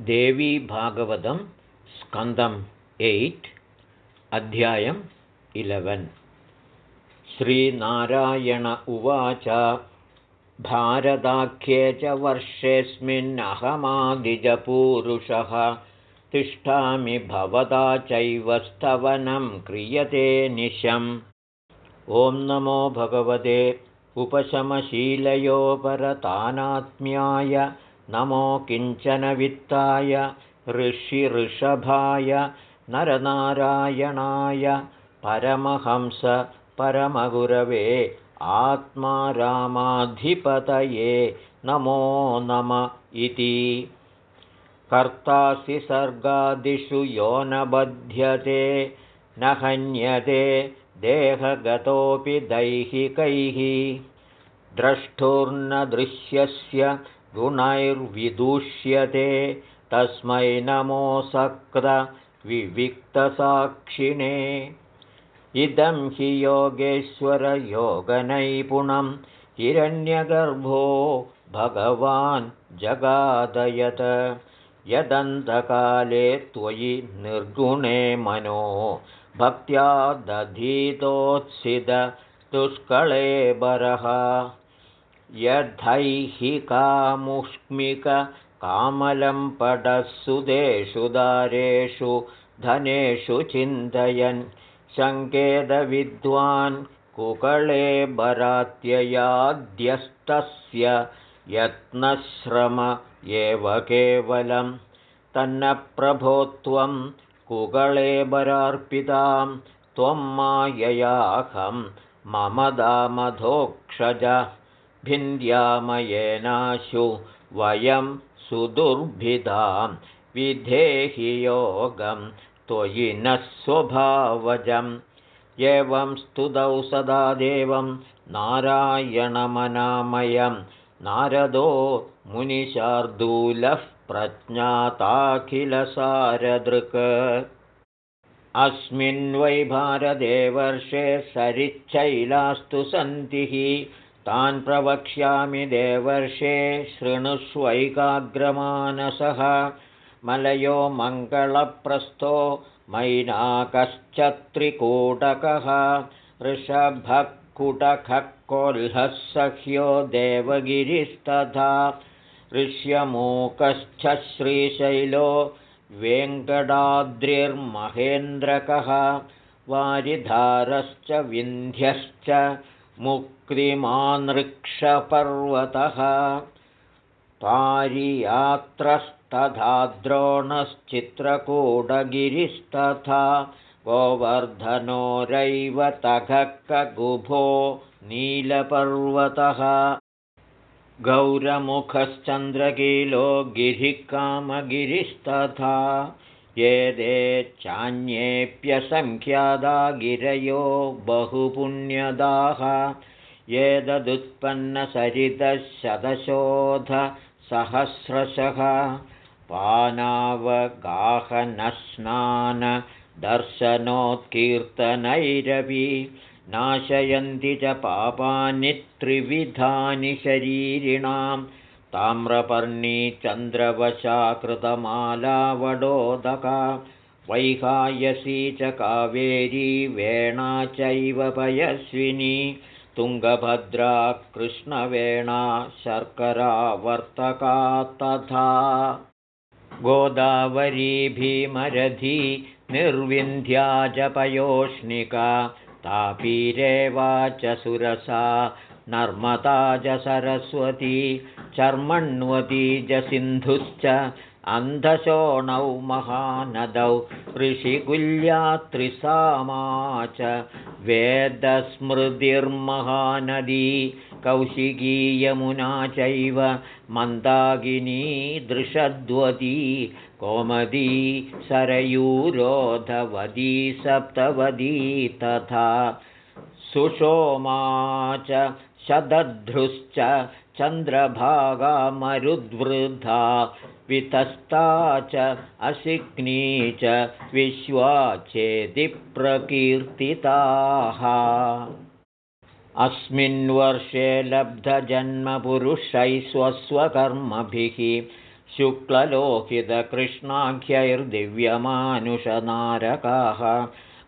देवीभागवतं स्कन्दम् एय्ट् अध्यायम् इलेवन्। श्रीनारायण उवाच भारदाख्ये च वर्षेऽस्मिन्नहमादिजपूरुषः तिष्ठामि भवता चैव स्तवनं क्रियते निशम्। ॐ नमो भगवते उपशमशीलयोपरतानात्म्याय नमो किञ्चन वित्ताय ऋषिऋषभाय नरनारायणाय परमहंस परमगुरवे आत्मा रामाधिपतये नमो नम इति। कर्तासि सर्गादिषु यो न बध्यते न हन्यते देहगतोऽपि दैहिकैः। द्रष्टुर्नदृश्यस्य गुणैर्विदुष्यते तस्मै नमोऽसक्तविविक्तसाक्षिणे इदं हि योगेश्वरयोगनैपुणं हिरण्यगर्भो भगवान् जगादयत। यदन्तकाले त्वयि निर्गुणे मनो भक्त्या दधीतोत्सिदुष्कळे बरः यद्धैहिकामुष्मिककामलं पटःसुदेषु दारेषु धनेषु चिन्तयन् सङ्केतविद्वान् कुकळे बरात्ययाद्यस्तस्य यत्नश्रम एव केवलं तन्न प्रभो त्वं कुकळे बरार्पितां त्वं माययाहं मम दामधोक्षज भिन्द्यामयेनाशु वयं सुदुर्भिदां विधेहि योगं त्वयि नः स्वभावजम्। एवं स्तुतौ सदा देवं नारायणमनामयं। नारदो मुनिशार्दूलः प्रज्ञाताखिलसारदृक्। अस्मिन् वै भारदेवर्षे सरिच्छैलास्तु सन्तिः तान् प्रवक्ष्यामि देवर्षे शृणुष्वैकाग्रमानसः मलयो मङ्गलप्रस्थो मैनाकश्च त्रिकूटकः कोल्हः सह्यो देवगिरिस्तथा। ऋष्यमूकश्च श्रीशैलो वेङ्कटाद्रिर्महेन्द्रकः। वारिधारश्च विन्ध्यश्च मुक्तिमानृक्षपर्वतः। पारियात्रस्तथा द्रोणश्चित्रकूटगिरिस्तथा गोवर्धनोरैव तघकगुभो नीलपर्वतः। गौरमुखश्चन्द्रकीलो गिरिकामगिरिस्तथा ये चान्येऽप्यसङ्ख्यादा गिरयो बहुपुण्यदाः एतदुत्पन्नसरितशतशोधसहस्रशः पानावगाहनस्नानदर्शनोत्कीर्तनैरपि नाशयन्ति च पापानि त्रिविधानि शरीरिणां ताम्रपर्णी चन्द्रवशा कृतमालावडोदका वैहायसी च कावेरी वेणा चैव पयस्विनी तुङ्गभद्रा कृष्णवेणा शर्करा वर्तका तथा। गोदावरी भीमरथी निर्विन्ध्या च पयोष्णिका तापीरेवा च सुरसा नर्मदा च सरस्वती सिन्धुश्च अन्धशोणौ महानदौ ऋषिकुल्या त्रिसामा च वेदस्मृतिर्महानदी कौशिकीयमुना चैव मन्दाकिनी दृषद्वती कोमदी सरयूरोधवती सप्तवदी तथा सुषोमा च शदध्रुश्च चन्द्रभागामरुद्वृद्धा वितस्ता च असिग्नी च विश्वा चेदिप्रकीर्तिताः अस्मिन् वर्षे लब्धजन्मपुरुषैः स्वस्वकर्मभिः शुक्ललोहितकृष्णाख्यैर्दिव्यमानुषनारकाः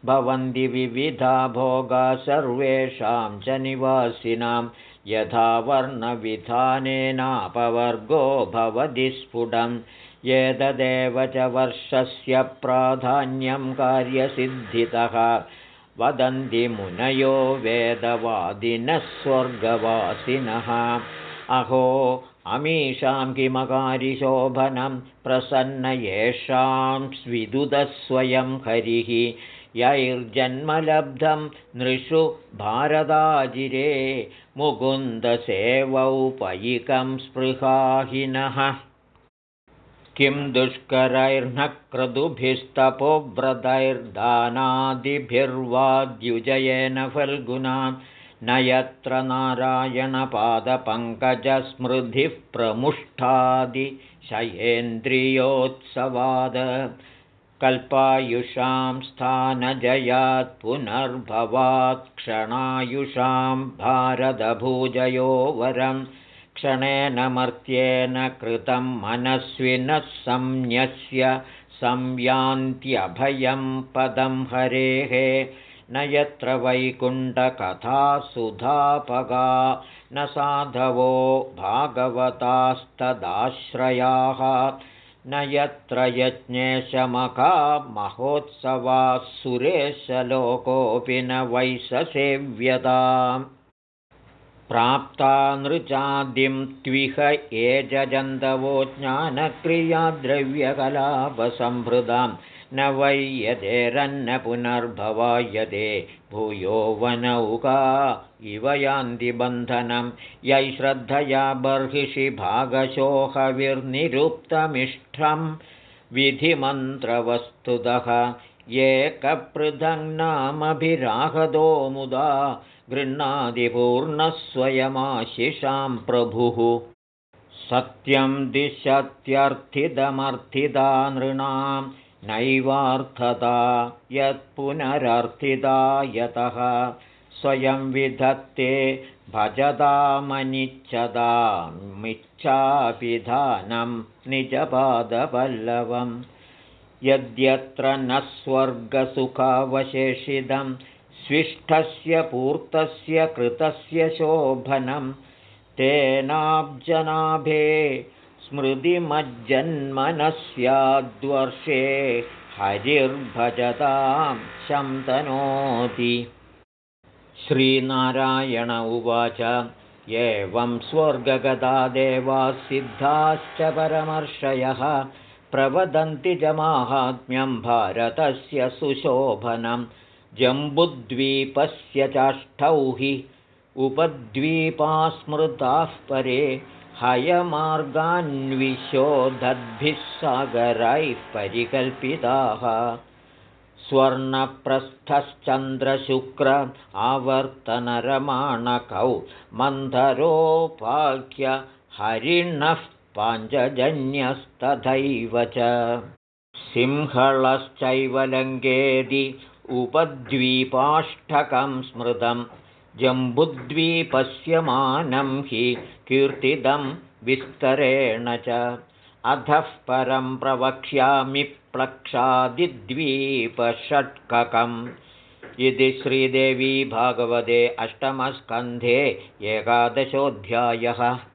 भवन्ति विविधा भोगा सर्वेषां च निवासिनां यथा वर्णविधानेनापवर्गो भवति स्फुटम्। एतदेव च वर्षस्य प्राधान्यं कार्यसिद्धितः। वदन्ति मुनयो वेदवादिनः स्वर्गवासिनः। अहो अमीषां किमकारिशोभनं प्रसन्न येषां स्विदुतस्वयं हरिः यैर्जन्मलब्धं नृषु भारदाजिरे मुकुन्दसेवौपयिकं स्पृहाहिनः। किं दुष्करैर्न क्रतुभिस्तपोव्रतैर्दानादिभिर्वाद्युजयेन फल्गुना न यत्र नारायणपादपङ्कजस्मृतिः प्रमुष्टादिशयेन्द्रियोत्सवाद कल्पायुषां स्थानजयात् पुनर्भवात् क्षणायुषां भारतभुजयो वरं क्षणेन मर्त्येन कृतं मनस्विनः संन्यस्य संयान्त्यभयं पदं हरेः न यत्र वैकुण्ठकथा सुधापगा न साधवो भागवतास्तदाश्रयाः न यत्र यज्ञेशमका महोत्सवाः सुरेशलोकोऽपि न वैससेव्यताम् प्राप्ता नृचादिं त्विह ये जन्तवो ज्ञानक्रियाद्रव्यकलापसम्भृताम् न वै यदेरन्न पुनर्भवायते भूयो वनौका इव यान्ति बन्धनं। यै श्रद्धया बर्हिषि भागशोहविर्निरुक्तमिष्ठं विधिमन्त्रवस्तुतः एकपृथङ्नामभिराहदो मुदा गृह्णादिपूर्णस्वयमाशिषां प्रभुः। सत्यं दिशत्यर्थितमर्थिता नृणाम् नैवार्थता यत्पुनरर्थिता यतः स्वयं विधत्ते भजतामनिच्छदामिच्छाभिधानं निजपादपल्लवं यद्यत्र न स्वर्गसुखावशेषितं स्विष्ठस्य पूर्तस्य कृतस्य शोभनं तेनाब्जनाभे स्मृतिमज्जन्मनः स्याद्वर्षे हरिर्भजतां शन्तनोति श्रीनारायण उवाच एवं स्वर्गगता सिद्धाश्च परमर्षयः प्रवदन्ति च माहात्म्यं भारतस्य सुशोभनं। जम्बुद्वीपस्य चाष्टौ हि उपद्वीपास्मृताः परे हयमार्गान्विशोधद्भिः सागरैः परिकल्पिताः। स्वर्णप्रस्थश्चन्द्रशुक्र आवर्तनरमाणकौ मन्धरोपाख्य हरिणः पाञ्चजन्यस्तथैव च। सिंहलश्चैव लङ्केदि उपद्वीपाष्टकं स्मृतम् जम्बुद्वीपस्य मानं हि कीर्तिदं विस्तरेण च। अधः परं प्रवक्ष्यामि प्लक्षादिद्वीपषट्ककम् इति श्रीदेवी भागवते अष्टमस्कन्धे एकादशोऽध्यायः